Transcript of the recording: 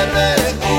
heaven.